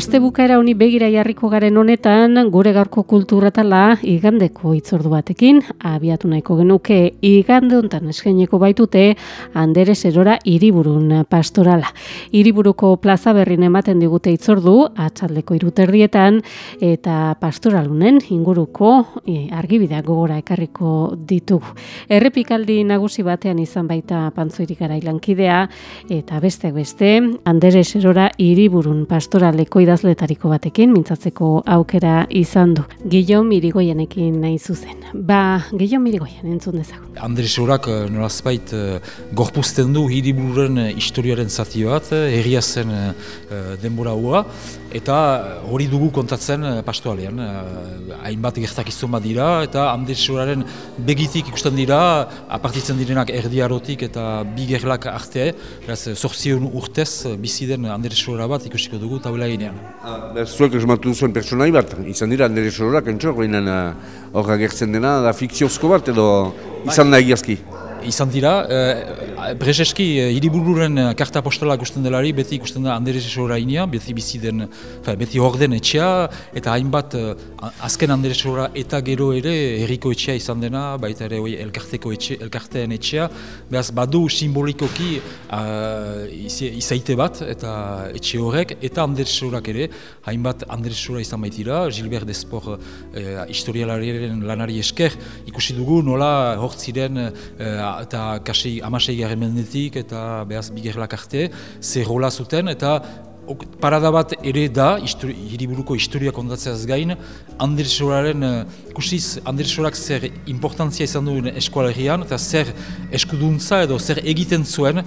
Aste bukaera honi begira jarriko garen honetan, gure gaurko kulturatala igandeko itzordu batekin, abiatu nahiko genuke igande hontan eskaineko baitute Andere Zerora hiriburun pastorala. Hiriburuko plaza berrin ematen digute itzordu, atxaldeko iruterdietan, eta pastoralunen inguruko e, argibidea gogora ekarriko ditugu. Errepikaldi nagusi batean izan baita pantzoirik garailankidea, eta beste beste, Andere Zerora hiriburun pastoraleko idazletariko batekin mintzatzeko aukera izan du. Gillo Mirigoienekin nahi zuzen. Ba, Gillo Mirigoien entzun dezagun. Andres Horak nolazbait gorpuzten du hiribururen historiaren zati bat, herria zen denbora hua, eta hori dugu kontatzen pastoalean. Hainbat gertakizun bat dira, eta Andres Horaren begitik ikusten dira, apartitzen direnak erdiarotik eta bigerlak arte, zorzion urtez biziden Andres Hora bat ikusiko dugu taula Ah, zuek esmatu zuen personai bat, izan dira Andere Sororak, entxor, baina hor agertzen dena, da fikziozko bat edo izan da egiazki? izan dira, Brezeski hiribururen karta postala ikusten delari, beti ikusten da Andere Sora beti bizi den, fe, beti hor den etxea, eta hainbat azken Andere Sora eta gero ere herriko etxea izan dena, baita ere oi, elkarteko etxe, elkarteen etxea, behaz badu simbolikoki uh, izaite bat, eta etxe horrek, eta Andere Sorak ere, hainbat Andere Sora izan baitira, Gilbert Despor uh, historialariaren lanari esker, ikusi dugu nola hor ziren eta kasi amasei garen mendetik eta behaz bigerlak arte, zer rola zuten eta parada bat ere da, hiriburuko historia kontatzeaz gain, Andersoraren, kusiz, Andersorak zer importantzia izan duen eskualerian eta zer eskuduntza edo zer egiten zuen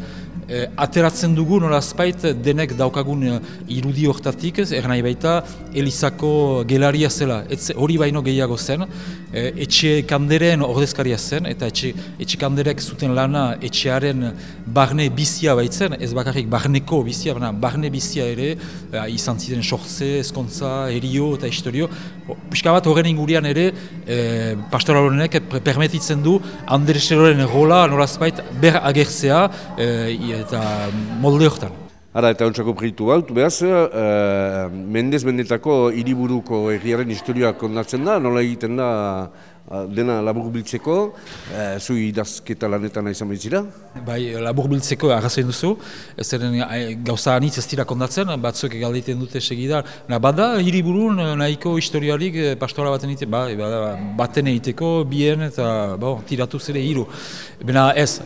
E, ateratzen dugu nolazpait denek daukagun irudi hortatik, er nahi baita Elizako gelaria zela, hori baino gehiago zen, e, etxe kanderen ordezkaria zen, eta etxe, etxe kanderek zuten lana etxearen barne bizia baitzen, ez bakarrik barneko bizia, barne bizia ere, e, izan ziren sortze, eskontza, erio eta historio, pixka bat horren ingurian ere, e, pastoralonek permetitzen du Anderseroren rola nolazpait ber agertzea, e, eta molde hortan. Ara, eta ontsako proiektu bat, behaz, uh, mendez mendetako hiriburuko egiaren historioak kondatzen da, nola egiten da dena labur biltzeko, uh, zu idazketa lanetan izan behitzira? Bai, labur biltzeko arrazoen duzu, ez eren gauza anitz ez dira kondatzen, batzuk egalditen dute segida, na, bada hiriburun nahiko historialik pastora baten egite, ba, baten egiteko, bien eta bo, tiratu zere hiru. Bena ez,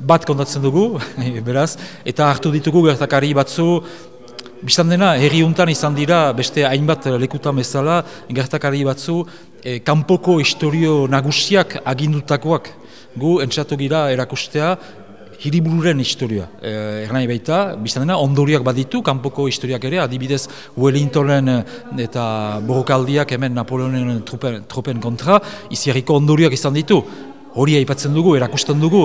bat kontatzen dugu, beraz, eta hartu ditugu gertakari batzu, Bistan dena, herri untan izan dira, beste hainbat lekutan bezala, gertakari batzu, e, kanpoko historio nagusiak agindutakoak. Gu, entzatu gira erakustea, hiribururen historia. E, Ernai baita, biztan dena, ondoriak baditu, kanpoko historiak ere, adibidez Wellingtonen eta Borokaldiak hemen Napoleonen trupen, trupen kontra, iziarriko ondoriak izan ditu hori aipatzen dugu, erakusten dugu,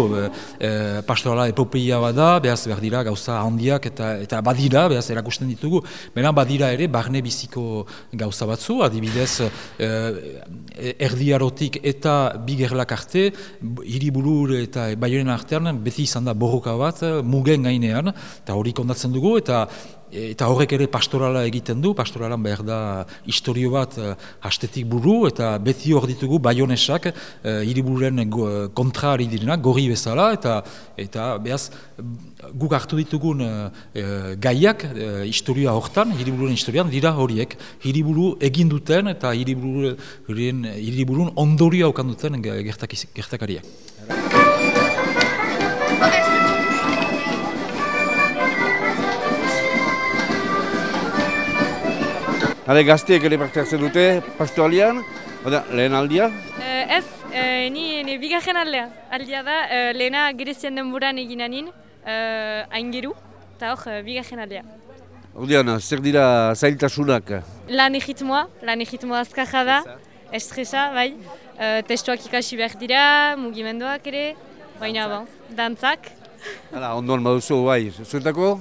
e, pastorala epopeia bada, behaz behar dira gauza handiak eta eta badira, behaz erakusten ditugu, bera badira ere barne biziko gauza batzu, adibidez e, erdiarotik eta bigerlak arte, hiriburur eta baionen artean, beti izan da borroka bat, mugen gainean, eta hori kondatzen dugu, eta Eta horrek ere pastorala egiten du, pastoralan behar da historio bat uh, hastetik buru, eta beti hor ditugu baionesak uh, hiribururen kontra ari direnak, gorri bezala, eta eta behaz guk hartu ditugun uh, gaiak uh, historioa hortan, hiribururen historioan, dira horiek, hiriburu egin duten eta hiriburun ondorioa okan duten gertakariak. Hale gazteek ere parte hartzen dute, pastoalian, Oda, lehen aldia? Uh, ez, uh, ni, ni bigarren aldea. Aldia da, uh, lehena Grezian denboran egin anin, uh, aingeru, eta hor, uh, bigarren aldea. Ordean, zer dira zailtasunak? Lan egitmoa, lan egitmoa azkarra da, estresa, bai. Uh, testuak ikasi behar dira, mugimenduak ere, baina bon, dantzak. Hala, ondoan baduzu, bai, zuetako?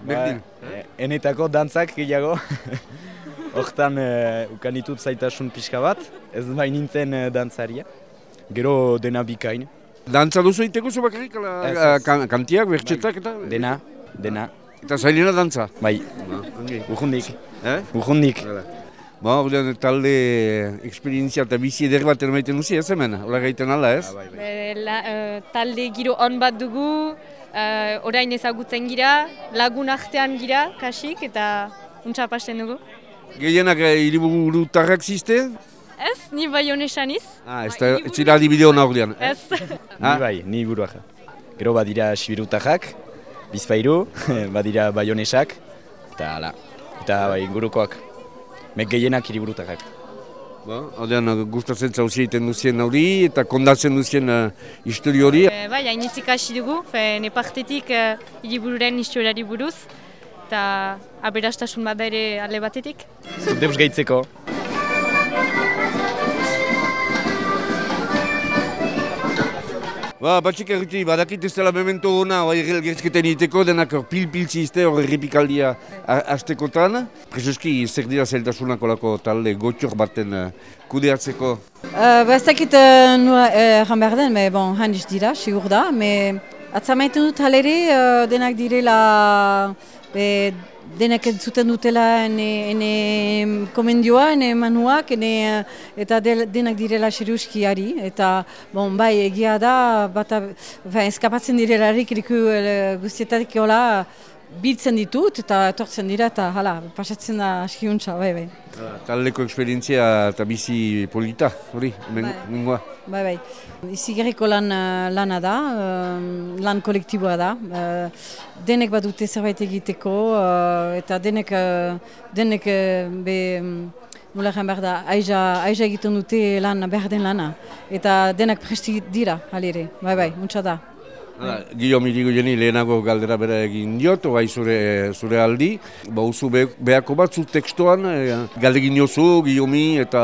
Berdin. Ba, enetako dantzak gehiago. Hortan uh, ukan ditut zaitasun pixka bat, ez bain nintzen uh, dantzaria. Gero dena bikain. Dantza duzu iteko zu bakarrik, ala, kan, kantiak, bertxetak eta? Dena, dena. Eta zailena dantza? Bai, urrundik. Eh? Urrundik. Ba, ordean talde eksperientzia eta bizi eder bat ermaiten duzi ez hemen, hola gaiten ala ez? Bai, bai. La, uh, talde giro on bat dugu, uh, orain ezagutzen gira, lagun artean gira, kasik, eta untsa pasten dugu. Gehienak hiriburu tarrak ziste? Ez, ni bai honesan iz. Ah, ez zira adibide hona ordean. Ez. Ni bai, ni buruak. Gero badira sibiru tarrak, bizpairu, badira bai honesak, eta ala. Eta bai, ingurukoak. Mek gehienak hiriburu tarrak. Ba, ordean gustatzen zauzia egiten duzien hori eta kondatzen duzien uh, histori hori. E, bai, hainitzik hasi dugu, fe, ne partetik uh, hiribururen historiari buruz eta aberastasun bat ere ale batetik. Deus gaitzeko. Ba, batxik erruti, badakit ez dela memento hona, bai gertzketen iteko, denak pil-piltzi izte hori errepikaldia hastekotan. Prezeski, zer dira zeltasunak olako talde gotxor baten uh, kudeatzeko? Uh, ba, ez dakit uh, nua erran behar den, me, bon, handiz dira, sigur da, me atzamaiten dut halere uh, denak direla be, denak entzuten dutela ene, ene komendioa, ene manuak, ene, eta de, denak direla xeruskiari. Eta, bon, bai, egia da, bata, ba, eskapatzen direla rikiriku guztietatik hola, biltzen ditut eta etortzen dira eta hala, pasatzen da askiuntza, bai, bai. Taldeko eksperientzia eta bizi polita, hori, nengoa. Bai, bai. Izigarriko lan, lana da, lan kolektiboa da. Denek bat dute zerbait egiteko eta denek, denek be, nola behar da, aiza, aiza egiten dute lan behar den lana. Eta denak presti dira, halire, bai, bai, untsa da. Guillaume Irigoyeni lehenago galdera bera egin diot, bai zure, zure aldi. Ba, uzu be, behako batzu tekstoan, e, galdegin diozu, Guillaume eta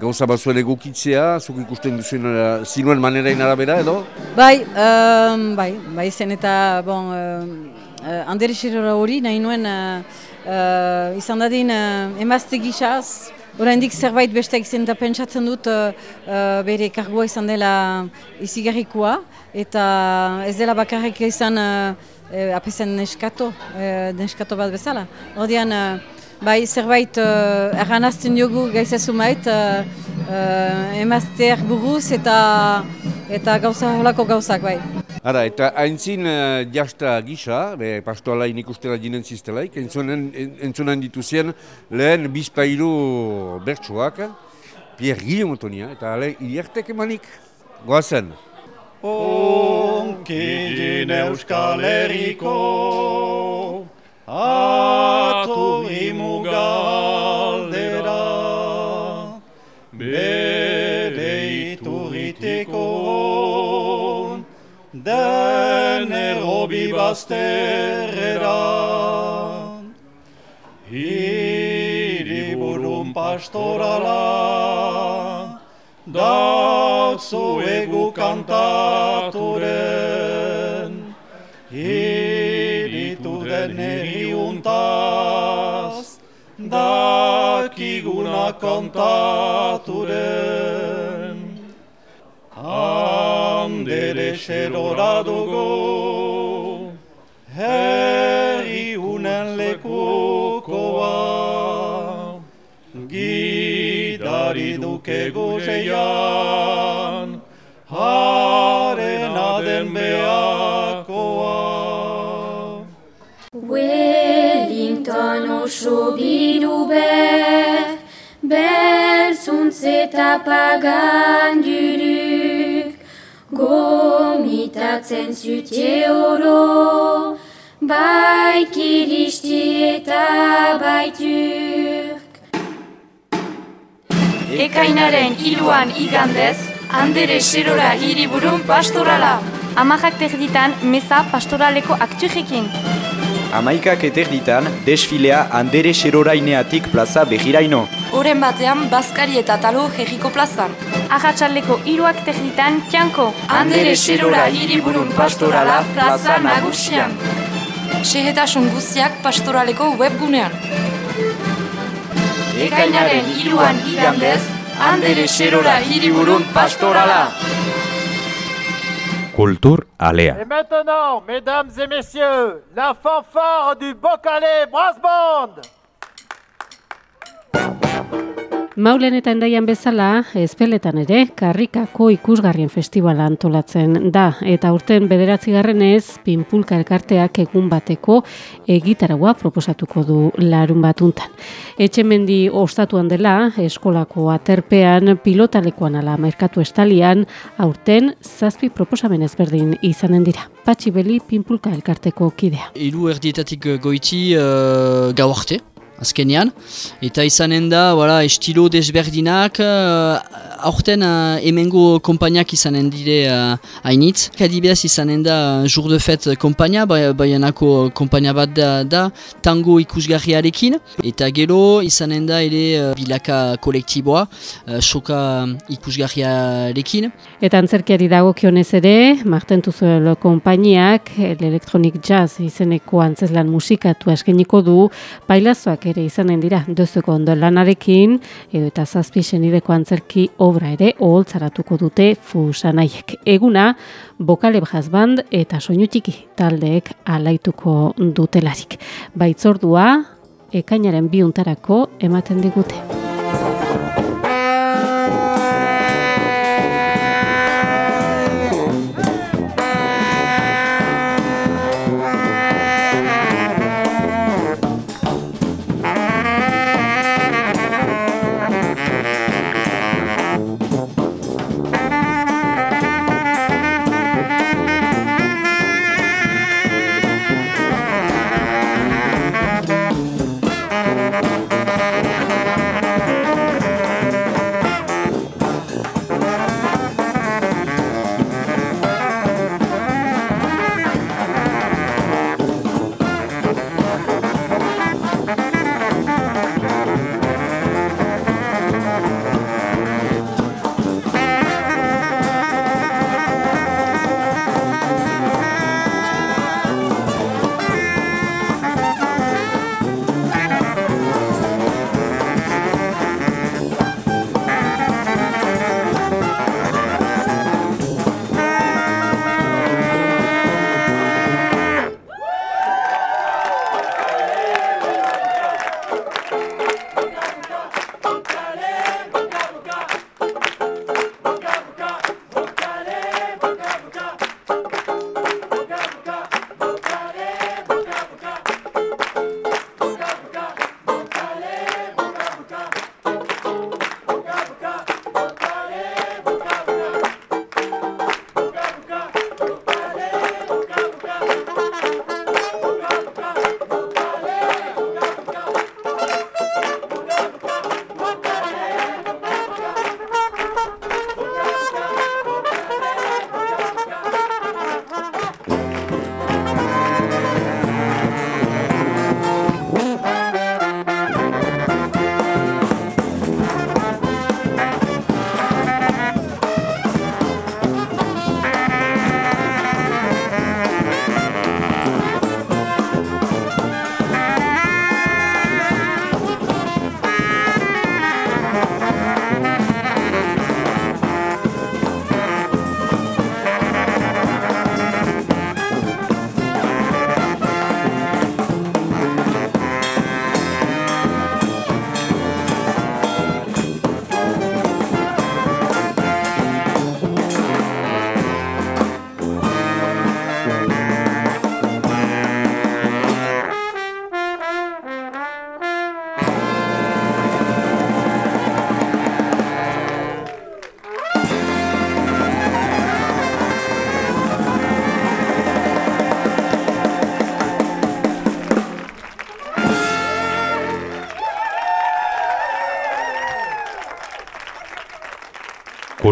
gauza bat zuen egukitzea, zuk ikusten duzuen uh, zinuen manerain arabera edo? Bai, um, bai, bai zen eta, bon, uh, Andere hori nahi nuen uh, uh, izan dadin uh, emazte gixaz, Oraindik zerbait besteak izan da pentsatzen dut uh, bere kargoa izan dela izigarrikoa eta ez dela bakarrik izan uh, uh, apezen neskato, uh, neskato bat bezala. Ordean, uh, bai zerbait uh, erranazten diogu gaizazu mait, uh, uh, emazteak buruz eta, eta gauza holako gauzak bai. Ara, eta haintzin uh, jasta gisa, be, pastoala inikustela jinen ziztelaik, entzunen, entzunen dituzien lehen bizpailu bertsuak, Pierre Guillaume Tonia, eta ale, iriartek emanik, goazen. Onkidin Euskal Herriko Atu imugaldera bazterrera Hiriburun pastorala Datzu egu kantaturen. Hiritu den eriuntaz Dakiguna kantaturen. Andere xerora dugu Herri unen lekukoa Gidari duke gozeian Harena den beakoa Wellington oso diru ber Berzuntz eta paganduruk Gomitatzen zutie oro Bai kiristi eta baitur Ekainaren iruan igandez, handere xerora hiriburun pastorala. Amajak terditan meza pastoraleko aktujekin. Amaikak eterditan, desfilea Andere Xeroraineatik plaza behiraino. Horen batean, Baskari eta Talo herriko plazan. Ahatxaldeko iruak terditan tianko. Andere xerora hiriburun pastorala plaza nagusian. Sehetasun guztiak pastoraleko webgunean. Ekainaren iruan igandez, Andere xerora hiriburun pastorala. Kultur alea. Et maintenant, mesdames et messieurs, la fanfare du Bocalais Brass Band Maulen eta endaian bezala, ezpeletan ere, karrikako ikusgarrien festivala antolatzen da. Eta urten bederatzi pinpulka elkarteak egun bateko egitaragua proposatuko du larun batuntan. Etxemendi ostatuan dela, eskolako aterpean, pilotalekoan ala merkatu estalian, aurten zazpi proposamen ezberdin izanen dira. Patxi beli pinpulka elkarteko kidea. Hiru erdietatik goiti uh, gau arte, azkenean, eta izanen da, voilà, estilo desberdinak, uh, aurten uh, hemengo kompainiak izanen dire uh, hainitz. Kadibez izanen da Jour de Fête kompainia, bai, baianako kompainia bat da, da, tango ikusgarriarekin, eta gero izanen da ere uh, bilaka kolektiboa, uh, soka ikusgarriarekin. Eta antzerkiari dagokionez ere, Marten Tuzuelo konpainiak, Electronic Jazz izeneko antzeslan musikatu eskeniko du, ere izanen dira dozuko ondo lanarekin, edo eta zazpi senideko antzerki obra ere oholtzaratuko dute fusanaiek. Eguna, bokale band eta soinu txiki taldeek alaituko dutelarik. Baitzordua, ekainaren biuntarako ematen digute.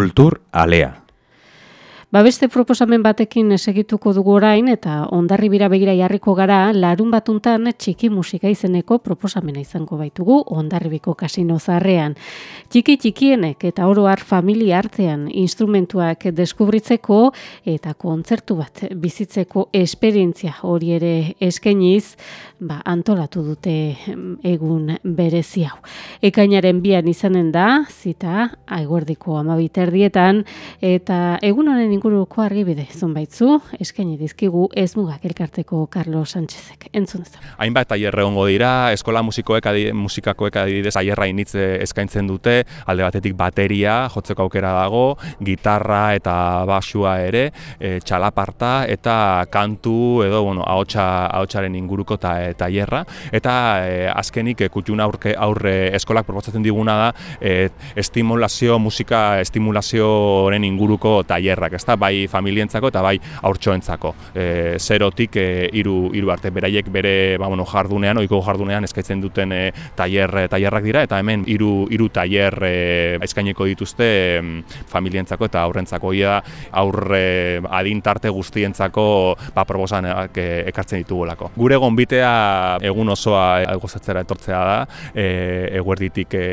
Cultur Alea. Ba beste proposamen batekin segituko dugu orain eta ondarri bira begira jarriko gara larun batuntan txiki musika izeneko proposamena izango baitugu ondarribiko kasino zarrean. Txiki txikienek eta oroar familia artean instrumentuak deskubritzeko eta kontzertu bat bizitzeko esperientzia hori ere eskeniz ba, antolatu dute egun berezi hau. Ekainaren bian izanen da, zita, aiguerdiko amabiterdietan, eta egun honen inguruko argibide zonbaitzu, eskaini dizkigu ez mugak elkarteko Carlos Sánchezek. Entzun ez Hainbat tailer egongo dira, eskola musikoek adi, musikakoek adibidez aierra initze eskaintzen dute, alde batetik bateria, jotzeko aukera dago, gitarra eta basua ere, e, txalaparta eta kantu edo bueno, ahotsa, ahotsaren inguruko ta, tailerra eta e, azkenik e, kutxun aurke aurre eskolak proposatzen diguna da e, estimulazio musika estimulazioren inguruko tailerrak, ezta? Bai familientzako eta bai haurtxoentzako. E, zerotik e, hiru hiru arte beraiek bere ba, bueno, jardunean, ohiko jardunean eskaintzen duten e, tailer tailerrak dira eta hemen hiru hiru tailer e, eskaineko dituzte e, familientzako eta aurrentzako ia aurre adin tarte guztientzako ba proposanak e, ekartzen ditugolako. Gure gonbitea egun osoa gozatzera etortzea da, e, eguerditik e,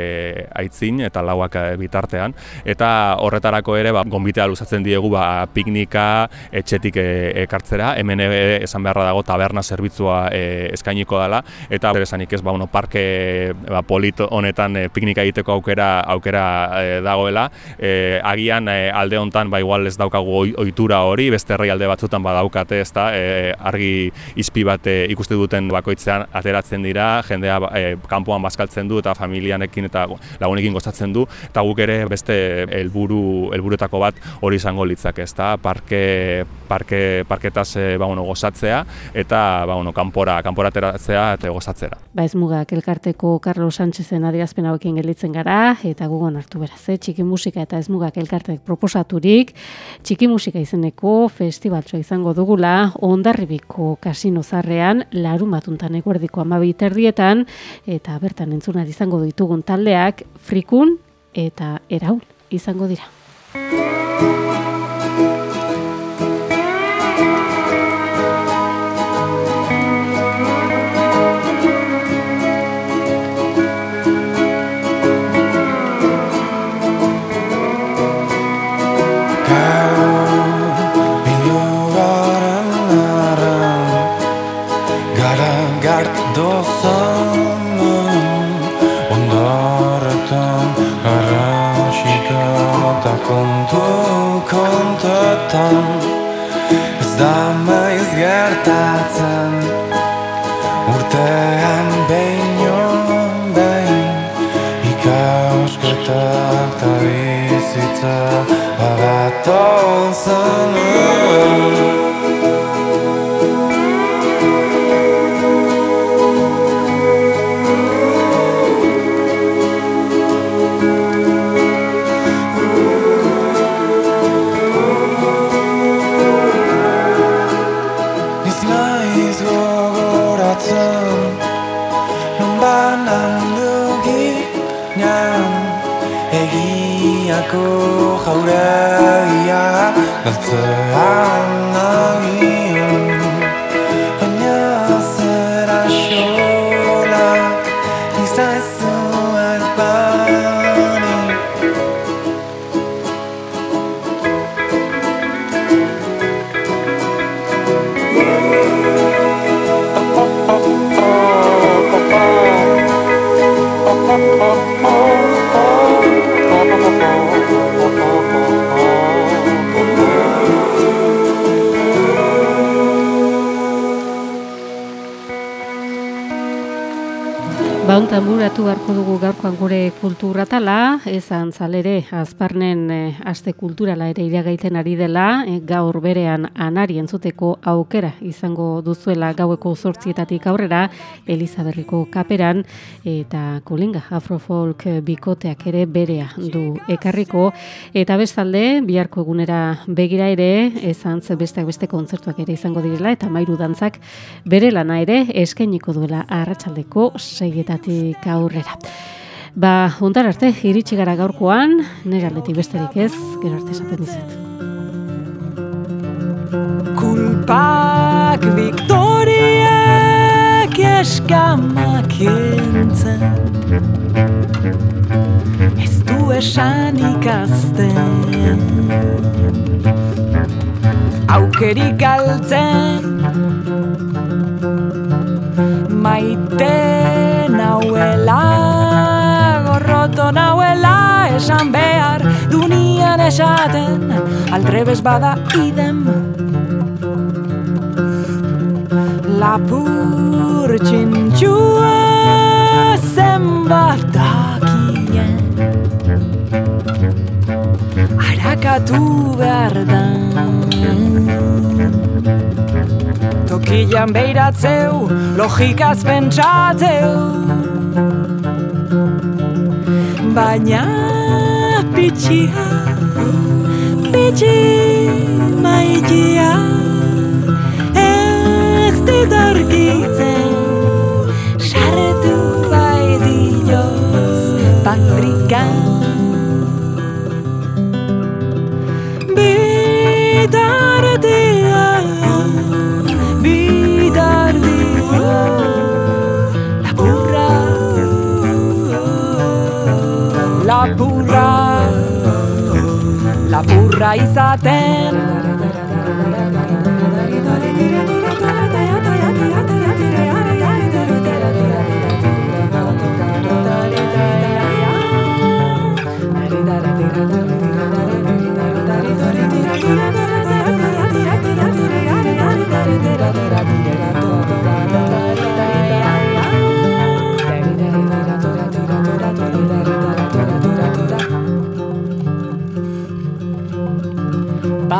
aitzin eta lauak bitartean eta horretarako ere ba gonbitea luzatzen diegu ba piknika etxetik e, ekartzera, hemen esan beharra dago taberna zerbitzua e, eskainiko dela eta beresanik ez ba bueno, parke ba, polit honetan e, piknika egiteko aukera aukera e, dagoela. E, agian e, alde hontan ba igual ez daukagu ohitura hori, beste herrialde batzutan badaukate, ezta? E, argi izpi bat e, ikuste duten bakoitzean ateratzen dira, jendea e, kanpoan bazkaltzen du eta familianekin eta lagunekin gozatzen du. Eta guk ere beste helburu helburuetako bat hori izango litzake, ezta? Parke parke parketaz e, ba, bueno, gozatzea eta ba, bueno, kanpora kanpora ateratzea eta gozatzera. Ba ez mugak elkarteko Carlos Sánchezen adierazpen hauekin gelditzen gara eta gugon hartu beraz, eh? txiki musika eta ez mugak elkartek proposaturik txiki musika izeneko festibaltsoa izango dugula ondarribiko kasino zarrean larun batuntan eguerdiko amabiterdietan eta bertan entzuna izango ditugun taldeak frikun eta eraul izango dira. Kontuetan Ez da maiz gertatzen Urtean behin behin Ikausketak eta bizitza Bagaton zenuen I Buratu beharko dugu gaurkoan gure kulturatala, ezan zalere azparnen e, aste kulturala ere iragaiten ari dela, e, gaur berean anari entzuteko aukera izango duzuela gaueko zortzietatik aurrera, Elizaberriko kaperan, eta kolinga afrofolk bikoteak ere berea du ekarriko, eta bestalde, biharko egunera begira ere, ezan besteak beste kontzertuak ere izango direla, eta mairu dantzak bere lana ere eskainiko duela arratsaldeko seietan aurrera. Ba, hontar arte, iritsi gara gaurkoan, nire aldetik besterik ez, gero arte esaten dizut. Kulpak Victoriak eskamak entzen. Ez du esan ikasten Aukerik galtzen Maite nauela Gorroto nauela esan behar Dunian esaten Aldrebes bada idem. Lapur txintxua zenbat dakien. Arakatu behar da Tokian beiratzeu, logikaz pentsatzeu. Baina pitxia, pitxi maitia Ez dit argitzen, sartu bai dioz patrikan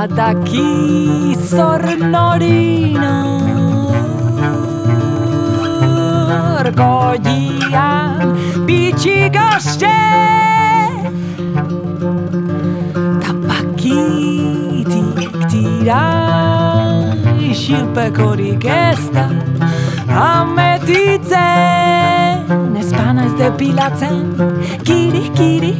Badaki zor norino Goian bitxi gazte Tapakitik tira Isilpekorik ez da Ametitzen Espana ez depilatzen Kiri, kiri,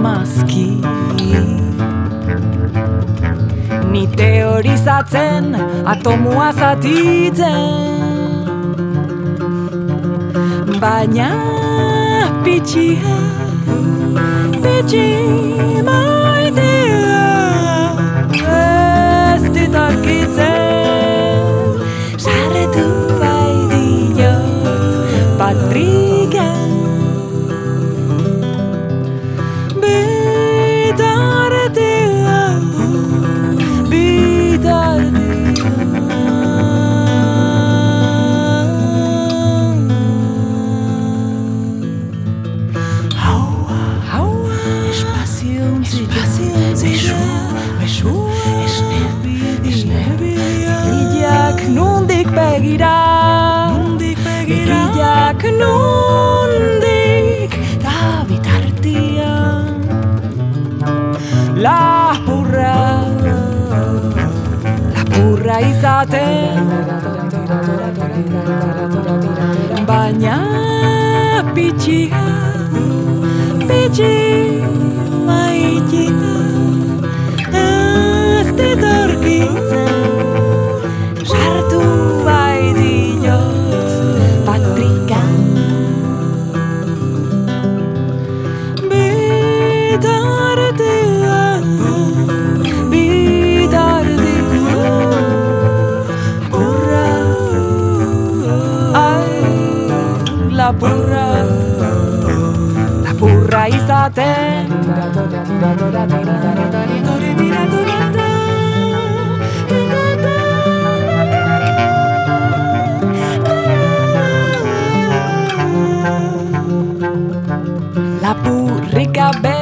damazki Ni teorizatzen atomua zatitzen. Baina pitxia, pitxi maitea. Ez dit terre te La burrica be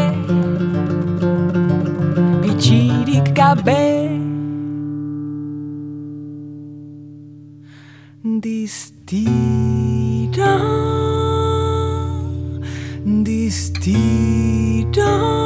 Bicirica be Distira Distira Di da